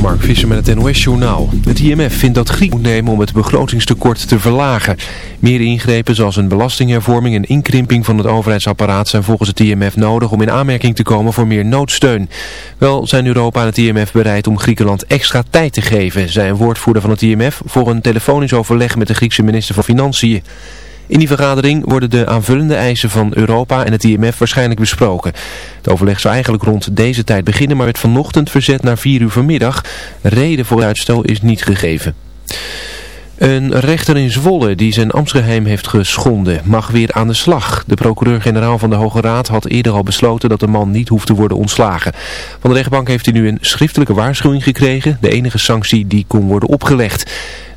Mark Visser met het NOS-journaal. Het IMF vindt dat Griek moet nemen om het begrotingstekort te verlagen. Meer ingrepen zoals een belastinghervorming en inkrimping van het overheidsapparaat zijn volgens het IMF nodig om in aanmerking te komen voor meer noodsteun. Wel zijn Europa en het IMF bereid om Griekenland extra tijd te geven, zei een woordvoerder van het IMF voor een telefonisch overleg met de Griekse minister van Financiën. In die vergadering worden de aanvullende eisen van Europa en het IMF waarschijnlijk besproken. Het overleg zou eigenlijk rond deze tijd beginnen, maar werd vanochtend verzet naar 4 uur vanmiddag. Reden voor uitstel is niet gegeven. Een rechter in Zwolle die zijn ambtsgeheim heeft geschonden mag weer aan de slag. De procureur-generaal van de Hoge Raad had eerder al besloten dat de man niet hoeft te worden ontslagen. Van de rechtbank heeft hij nu een schriftelijke waarschuwing gekregen, de enige sanctie die kon worden opgelegd.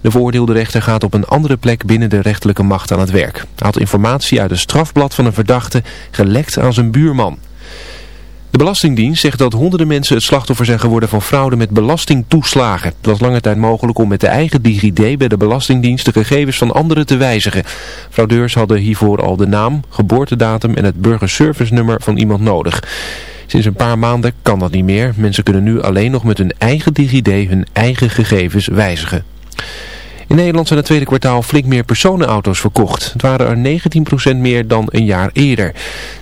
De veroordeelde rechter gaat op een andere plek binnen de rechterlijke macht aan het werk. Hij had informatie uit een strafblad van een verdachte gelekt aan zijn buurman. De Belastingdienst zegt dat honderden mensen het slachtoffer zijn geworden van fraude met belastingtoeslagen. Het was lange tijd mogelijk om met de eigen DigiD bij de Belastingdienst de gegevens van anderen te wijzigen. Fraudeurs hadden hiervoor al de naam, geboortedatum en het burgerservice-nummer van iemand nodig. Sinds een paar maanden kan dat niet meer. Mensen kunnen nu alleen nog met hun eigen DigiD hun eigen gegevens wijzigen. In Nederland zijn het tweede kwartaal flink meer personenauto's verkocht. Het waren er 19% meer dan een jaar eerder.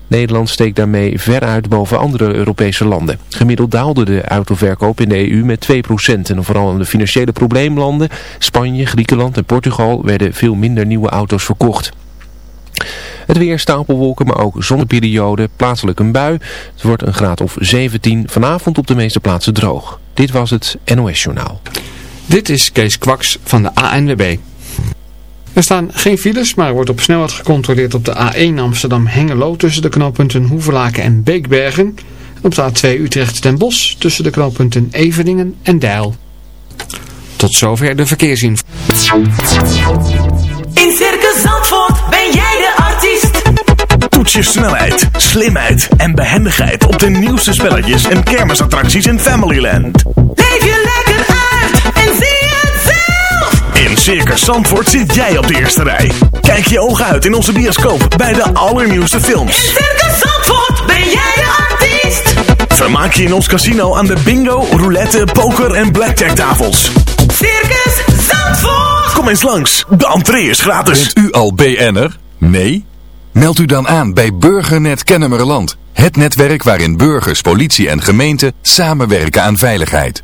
Nederland steekt daarmee ver uit boven andere Europese landen. Gemiddeld daalde de autoverkoop in de EU met 2%. En vooral in de financiële probleemlanden, Spanje, Griekenland en Portugal, werden veel minder nieuwe auto's verkocht. Het weer stapelwolken, maar ook zonneperiode, plaatselijk een bui. Het wordt een graad of 17, vanavond op de meeste plaatsen droog. Dit was het NOS Journaal. Dit is Kees Kwaks van de ANWB. Er staan geen files, maar er wordt op snelheid gecontroleerd op de A1 Amsterdam-Hengelo tussen de knooppunten Hoevelaken en Beekbergen. En op de A2 Utrecht-Den Bosch tussen de knooppunten Eveningen en Deil. Tot zover de verkeersinformatie. In Circus Zandvoort ben jij de artiest. Toets je snelheid, slimheid en behendigheid op de nieuwste spelletjes en kermisattracties in Familyland. Leef je lekker en zie het zelf. In Circus Zandvoort zit jij op de eerste rij. Kijk je ogen uit in onze bioscoop bij de allernieuwste films. In Circus Zandvoort ben jij de artiest. Vermaak je in ons casino aan de bingo, roulette, poker en blackjack tafels. Circus Zandvoort. Kom eens langs, de entree is gratis. Bent u al BN'er? Nee? Meld u dan aan bij Burgernet Kennemerland. Het netwerk waarin burgers, politie en gemeente samenwerken aan veiligheid.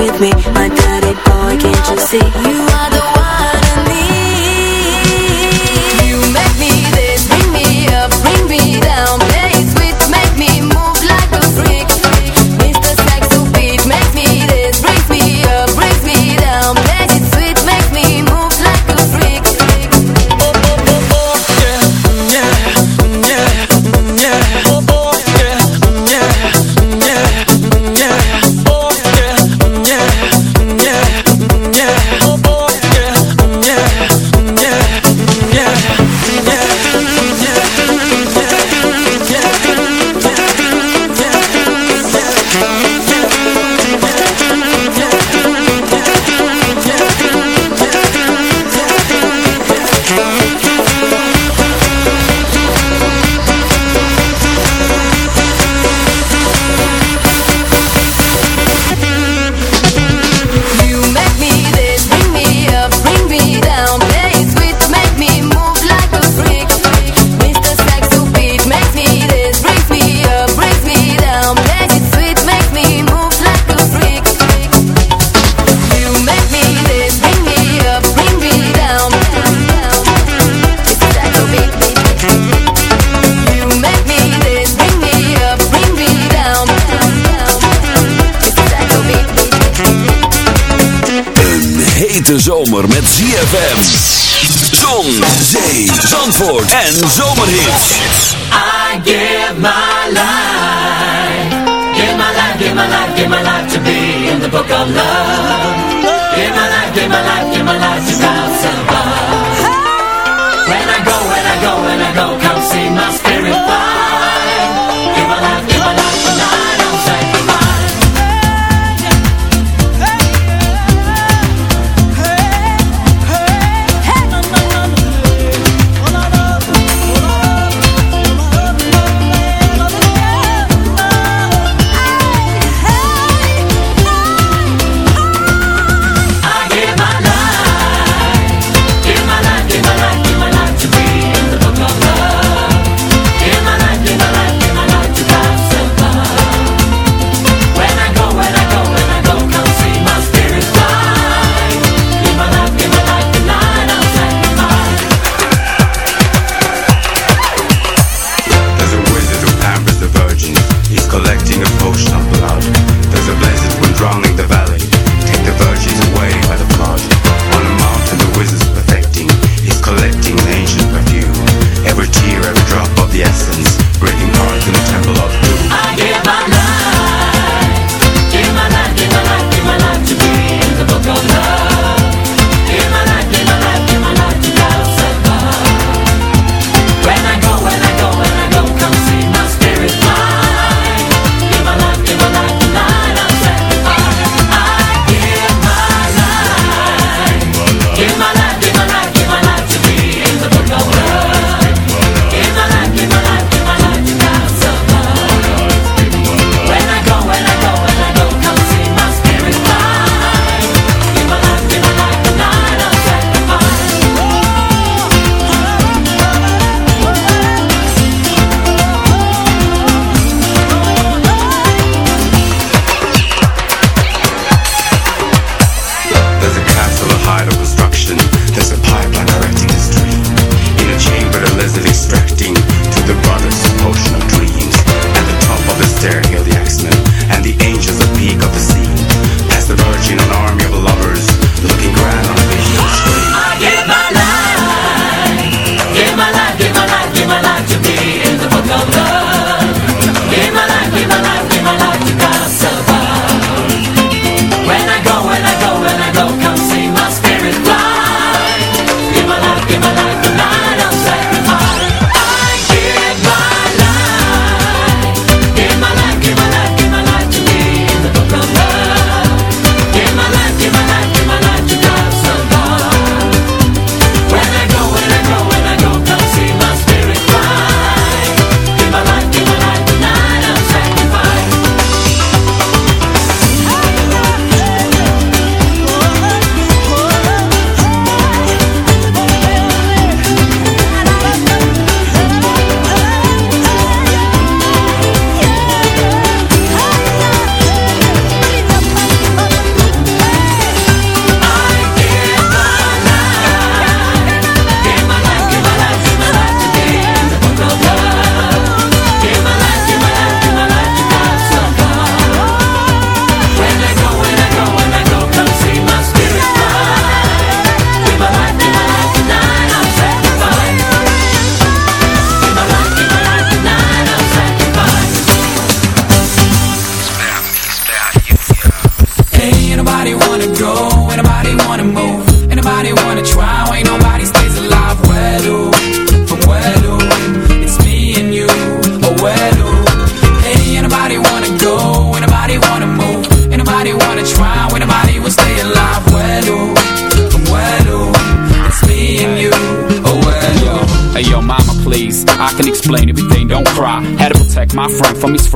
with me, my dirty boy, can't you see? You are hete zomer met ZFM. Zon, zee, zandvoort en zomerhit. I give my life. Give my life, give my life, give my life to be in the book of love. Give my life, give my life, give my life to God's above. When I go, when I go, when I go, come see my spirit fly.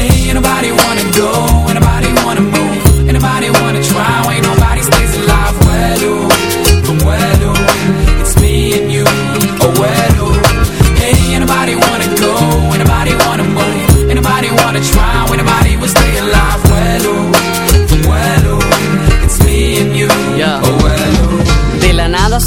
Ain't nobody wanna go, ain't nobody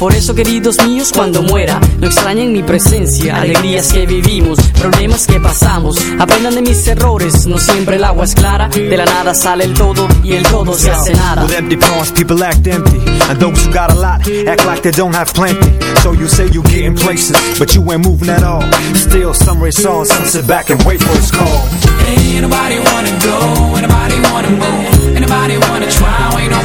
Por eso, queridos míos, cuando muera, no extrañen mi presencia, alegrías que vivimos, problemas que pasamos. Aprendan de mis errores, no siempre el agua es clara, de la nada sale el todo y el todo se hace nada. With empty palms, people act empty. And those who got a lot act like they don't have plenty. So you say you getting places, but you ain't moving at all. Still, some race on, some sit back and wait for his call. Ain't anybody wanna go, anybody wanna move, anybody wanna try, ain't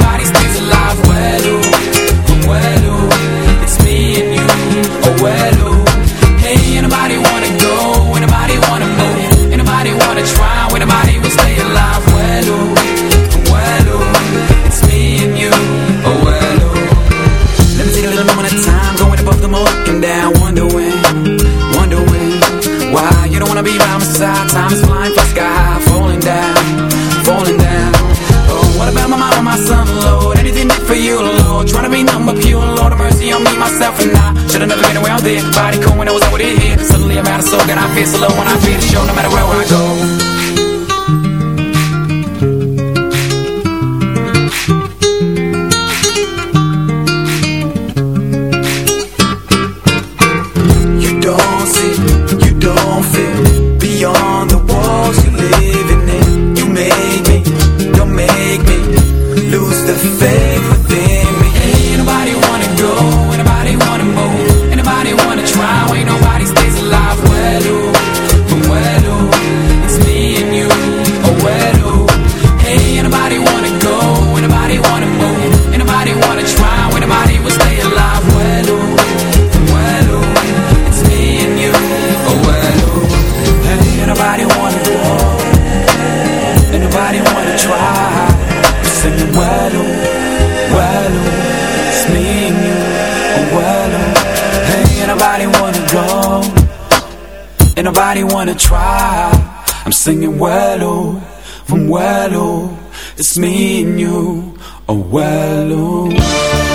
myself, and I. Should've never been around there. Body cold when I was over here. Suddenly I'm out of soul, and I feel so low when I feel the show, no matter where I go. Anybody wanna try, I'm singing well, from well, it's me and you. Oh, well,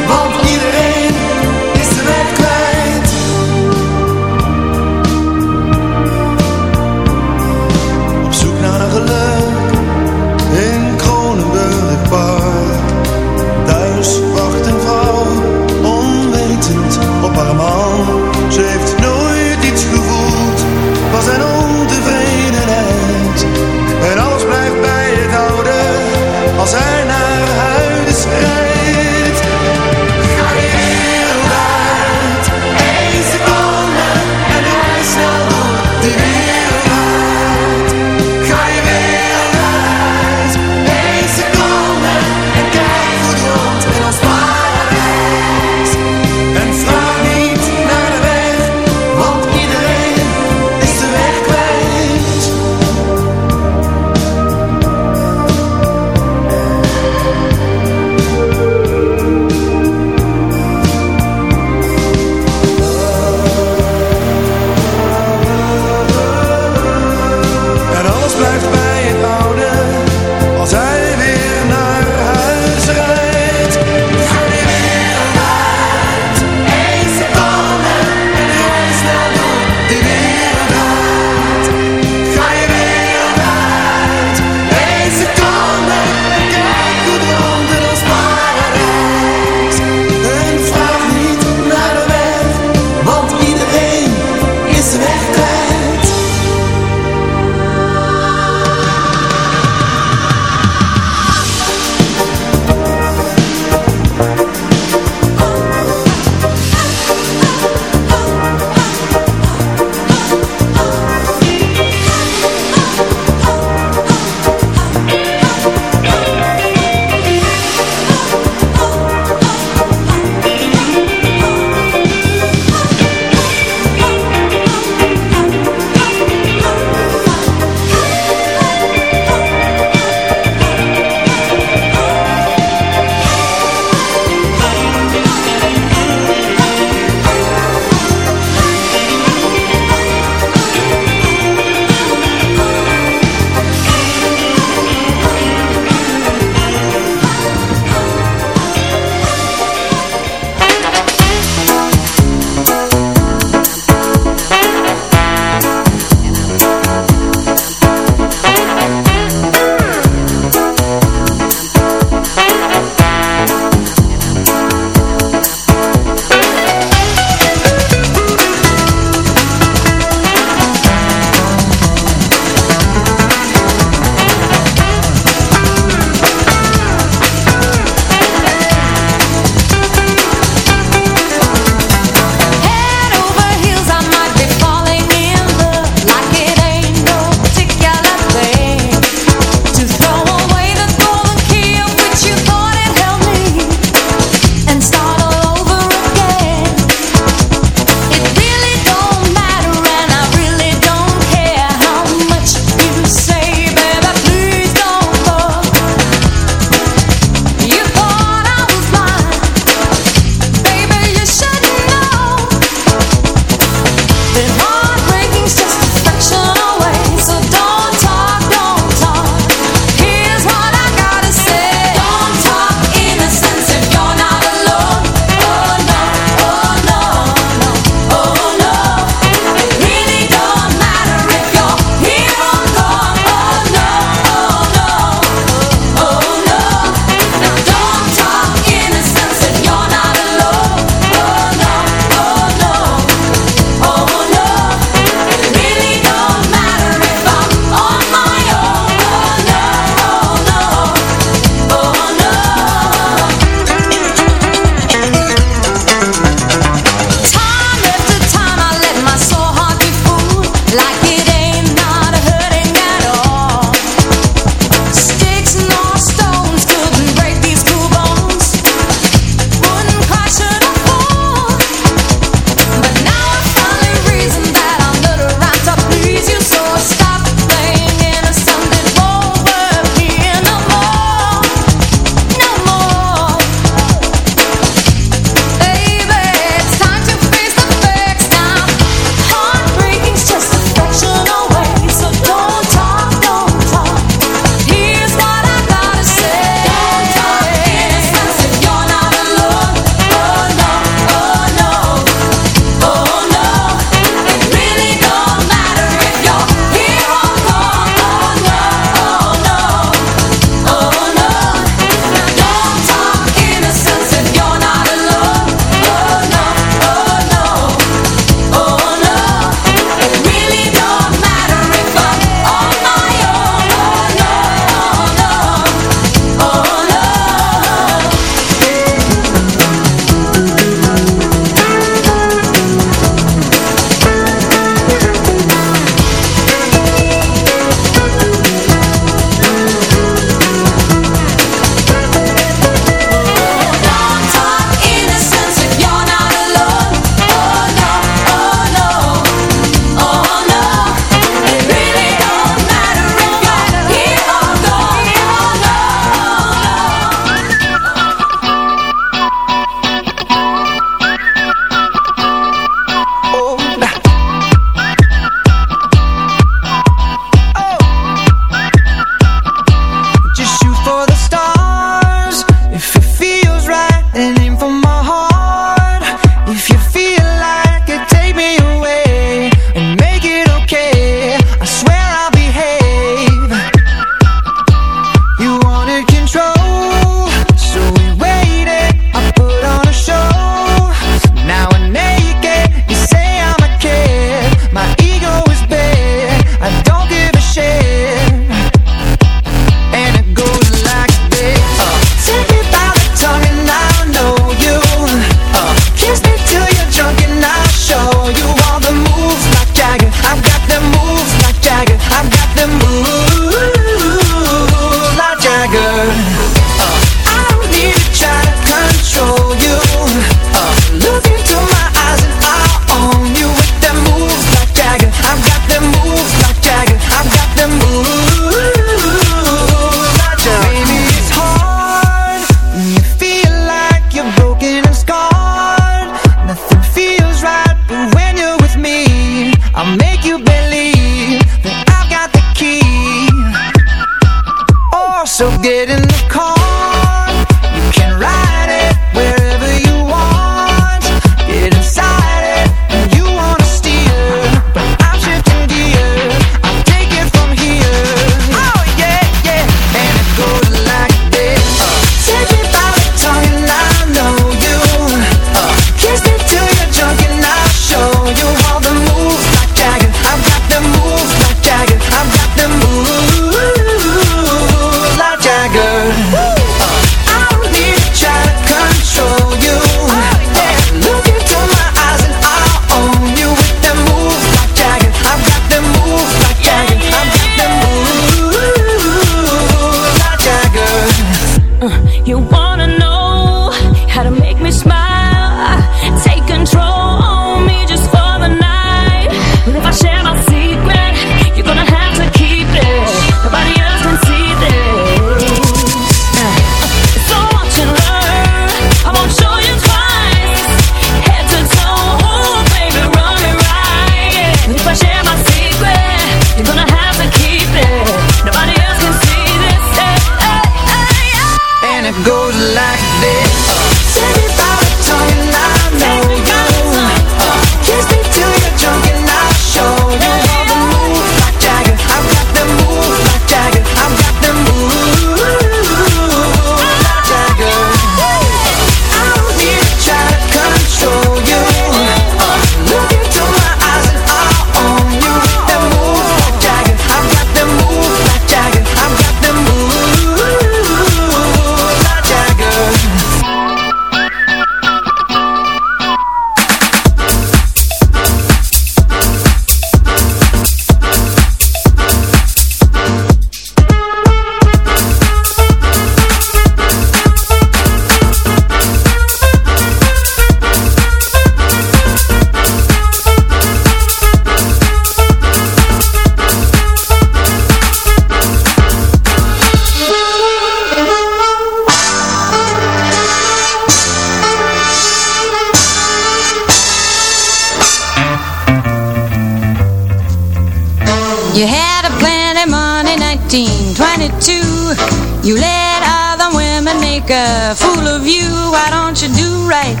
You had a plan in money, 1922 You let other women make a fool of you. Why don't you do right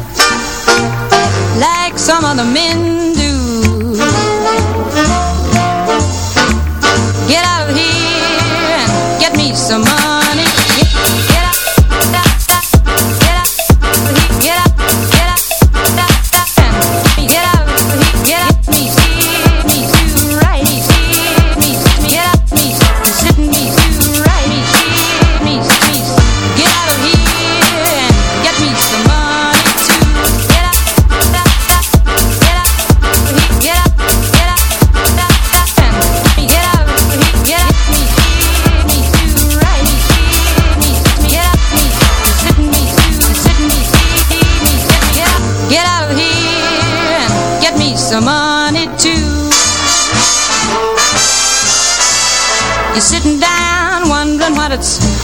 Like some other men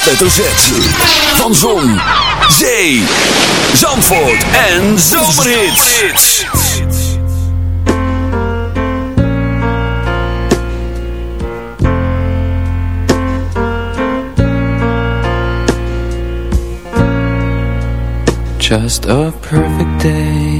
hoofdletter Z. Van Zon, Zee, Zandvoort en Zomerhits. Just a perfect day.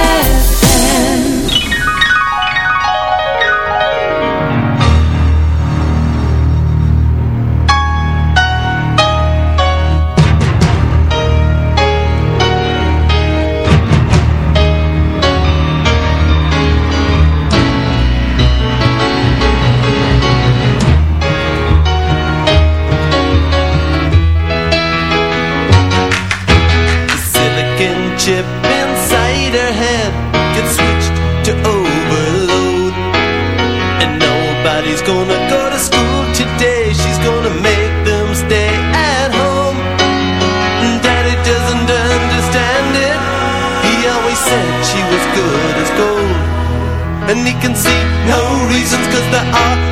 Nobody's gonna go to school today. She's gonna make them stay at home. And Daddy doesn't understand it. He always said she was good as gold. And he can see no reasons, cause there are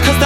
cause